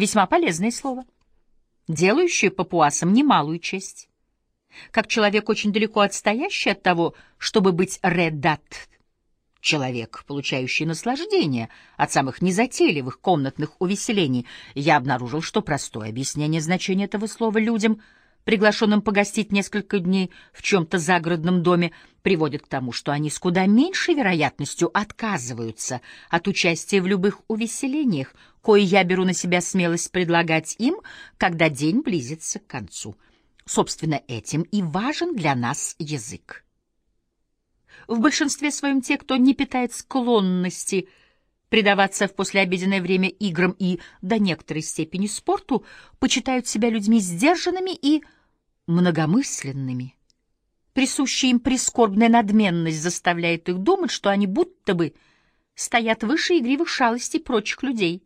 Весьма полезное слово, делающее папуасам немалую честь. Как человек, очень далеко отстоящий от того, чтобы быть редат, человек, получающий наслаждение от самых незатейливых комнатных увеселений, я обнаружил, что простое объяснение значения этого слова людям — приглашенным погостить несколько дней в чем-то загородном доме, приводит к тому, что они с куда меньшей вероятностью отказываются от участия в любых увеселениях, кое я беру на себя смелость предлагать им, когда день близится к концу. Собственно, этим и важен для нас язык. В большинстве своем те, кто не питает склонности предаваться в послеобеденное время играм и до некоторой степени спорту, почитают себя людьми сдержанными и многомысленными. Присущая им прискорбная надменность заставляет их думать, что они будто бы стоят выше игривых шалостей прочих людей.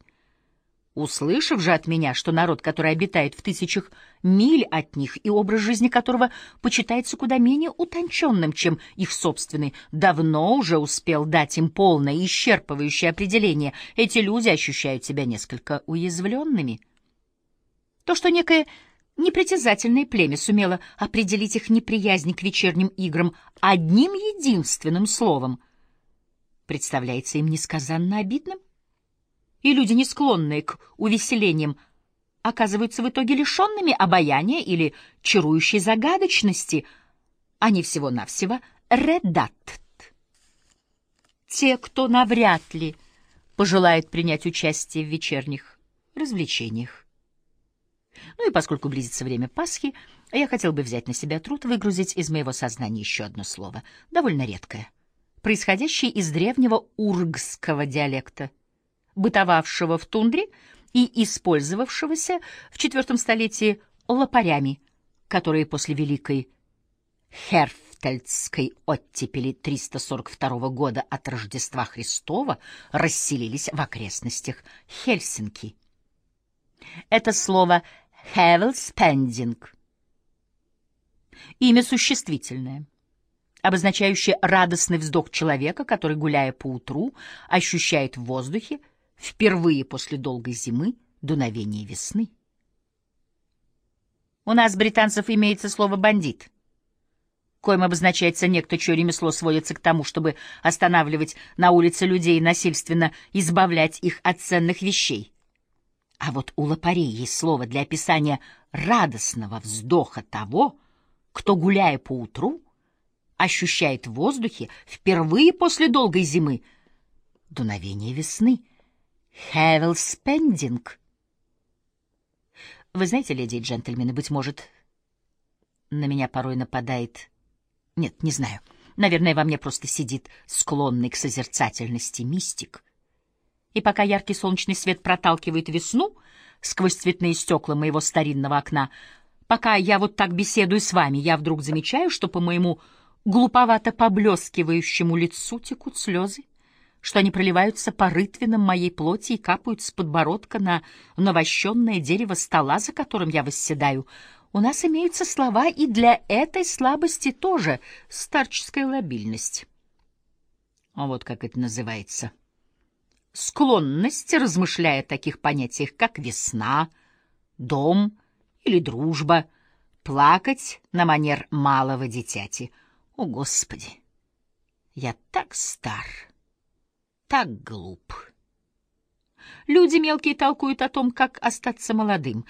Услышав же от меня, что народ, который обитает в тысячах миль от них и образ жизни которого почитается куда менее утонченным, чем их собственный, давно уже успел дать им полное и исчерпывающее определение, эти люди ощущают себя несколько уязвленными. То, что некое непритязательное племя сумело определить их неприязнь к вечерним играм одним единственным словом, представляется им несказанно обидным и люди, не склонные к увеселениям, оказываются в итоге лишенными обаяния или чарующей загадочности. Они всего-навсего редат. Те, кто навряд ли пожелает принять участие в вечерних развлечениях. Ну и поскольку близится время Пасхи, я хотел бы взять на себя труд выгрузить из моего сознания еще одно слово, довольно редкое, происходящее из древнего ургского диалекта — бытовавшего в тундре и использовавшегося в IV столетии лопарями, которые после Великой Херфтельдской оттепели 342 года от Рождества Христова расселились в окрестностях Хельсинки. Это слово «хевелспендинг» имя существительное, обозначающее радостный вздох человека, который, гуляя по утру, ощущает в воздухе впервые после долгой зимы дуновение весны. У нас, британцев, имеется слово «бандит», коим обозначается некто, чье ремесло сводится к тому, чтобы останавливать на улице людей и насильственно избавлять их от ценных вещей. А вот у лопарей есть слово для описания радостного вздоха того, кто, гуляя по утру, ощущает в воздухе впервые после долгой зимы дуновение весны — Хевел Спендинг. Вы знаете, леди и джентльмены, быть может, на меня порой нападает... Нет, не знаю. Наверное, во мне просто сидит склонный к созерцательности мистик. И пока яркий солнечный свет проталкивает весну сквозь цветные стекла моего старинного окна, пока я вот так беседую с вами, я вдруг замечаю, что по моему глуповато поблескивающему лицу текут слезы что они проливаются по рытвинам моей плоти и капают с подбородка на навощенное дерево стола, за которым я восседаю. У нас имеются слова и для этой слабости тоже старческая лобильность. А вот как это называется. Склонность, размышляя о таких понятиях, как весна, дом или дружба, плакать на манер малого дитяти. О, Господи! Я так стар! Так глуп. Люди мелкие толкуют о том, как остаться молодым.